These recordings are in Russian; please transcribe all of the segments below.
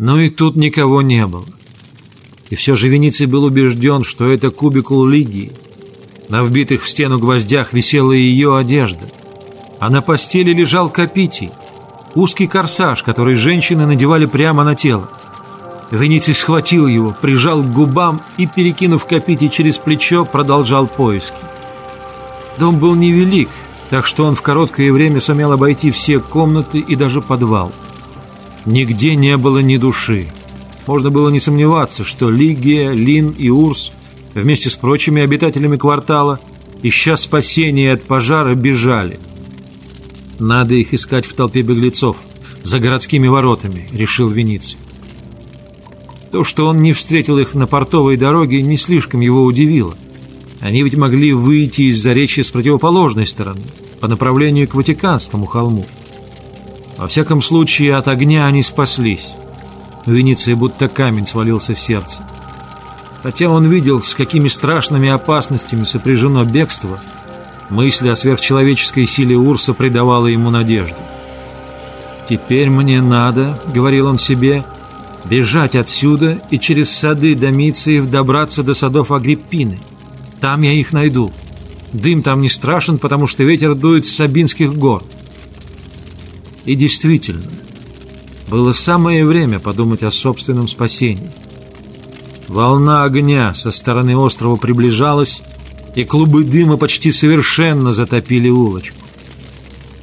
Но и тут никого не было. И все же Вениций был убежден, что это кубикул Лигии. На вбитых в стену гвоздях висела ее одежда, а на постели лежал Капитий, узкий корсаж, который женщины надевали прямо на тело. Вениций схватил его, прижал к губам и, перекинув Капитий через плечо, продолжал поиски. Дом был невелик, так что он в короткое время сумел обойти все комнаты и даже подвал. Нигде не было ни души. Можно было не сомневаться, что Лигия, Лин и Урс вместе с прочими обитателями квартала, ища спасения от пожара, бежали. «Надо их искать в толпе беглецов, за городскими воротами», — решил Вениций. То, что он не встретил их на портовой дороге, не слишком его удивило. Они ведь могли выйти из заречья с противоположной стороны, по направлению к Ватиканскому холму. Во всяком случае, от огня они спаслись. У Венеции будто камень свалился с сердца. Хотя он видел, с какими страшными опасностями сопряжено бегство, мысль о сверхчеловеческой силе Урса придавала ему надежду. «Теперь мне надо», — говорил он себе, — бежать отсюда и через сады Домициев добраться до садов Агриппины. Там я их найду. Дым там не страшен, потому что ветер дует с Сабинских гор. И действительно, было самое время подумать о собственном спасении. Волна огня со стороны острова приближалась, и клубы дыма почти совершенно затопили улочку.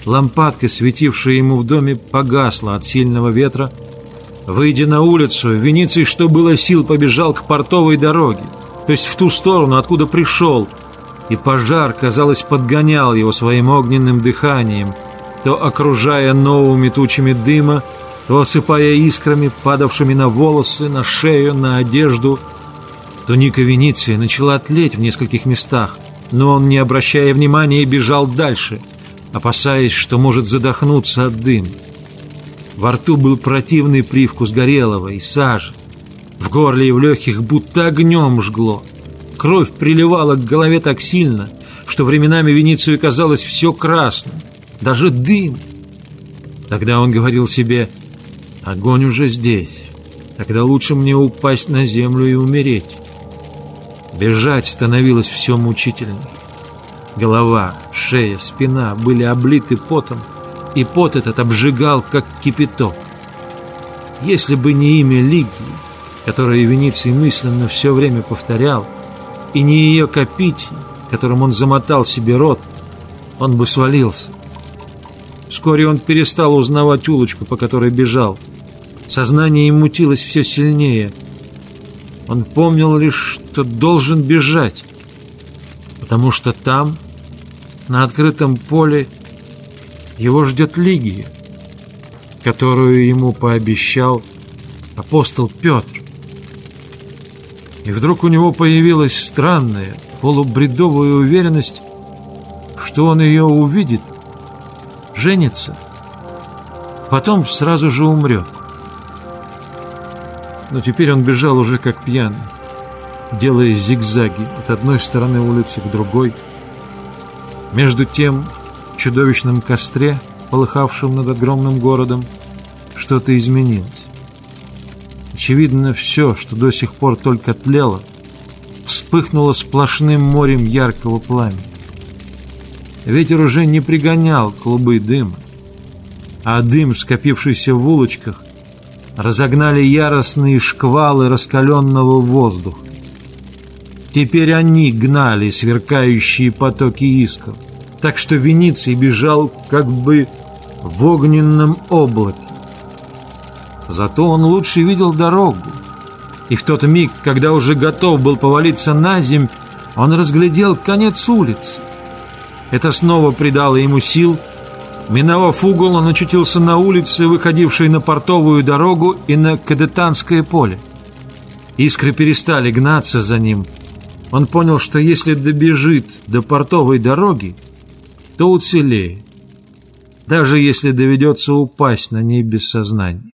Лампадка, светившая ему в доме, погасла от сильного ветра, Выйдя на улицу, Вениций, что было сил, побежал к портовой дороге, то есть в ту сторону, откуда пришел, и пожар, казалось, подгонял его своим огненным дыханием, то окружая новыми тучами дыма, то осыпая искрами, падавшими на волосы, на шею, на одежду. Туника Вениция начала тлеть в нескольких местах, но он, не обращая внимания, бежал дальше, опасаясь, что может задохнуться от дыма. Во рту был противный привкус горелого и сажи. В горле и в легких будто огнем жгло. Кровь приливала к голове так сильно, что временами Веницию казалось все красным, даже дым. Тогда он говорил себе, огонь уже здесь, тогда лучше мне упасть на землю и умереть. Бежать становилось все мучительней. Голова, шея, спина были облиты потом, и пот этот обжигал, как кипяток. Если бы не имя Лигии, которое Вениций мысленно все время повторял, и не ее копить, которым он замотал себе рот, он бы свалился. Вскоре он перестал узнавать улочку, по которой бежал. Сознание ему мутилось все сильнее. Он помнил лишь, что должен бежать, потому что там, на открытом поле, его ждет Лигия, которую ему пообещал апостол Петр. И вдруг у него появилась странная, полубредовая уверенность, что он ее увидит, женится, потом сразу же умрет. Но теперь он бежал уже как пьяный, делая зигзаги от одной стороны улицы к другой. Между тем чудовищном костре, полыхавшем над огромным городом, что-то изменилось. Очевидно, все, что до сих пор только тлело, вспыхнуло сплошным морем яркого пламени. Ветер уже не пригонял клубы дыма, а дым, скопившийся в улочках, разогнали яростные шквалы раскаленного воздуха. Теперь они гнали сверкающие потоки искр так что Вениций бежал как бы в огненном облаке. Зато он лучше видел дорогу, и в тот миг, когда уже готов был повалиться на земь, он разглядел конец улицы. Это снова придало ему сил. Миновав угол, он очутился на улице, выходившей на портовую дорогу и на Кадетанское поле. Искры перестали гнаться за ним. Он понял, что если добежит до портовой дороги, то уцелеет, даже если доведется упасть на ней без сознания.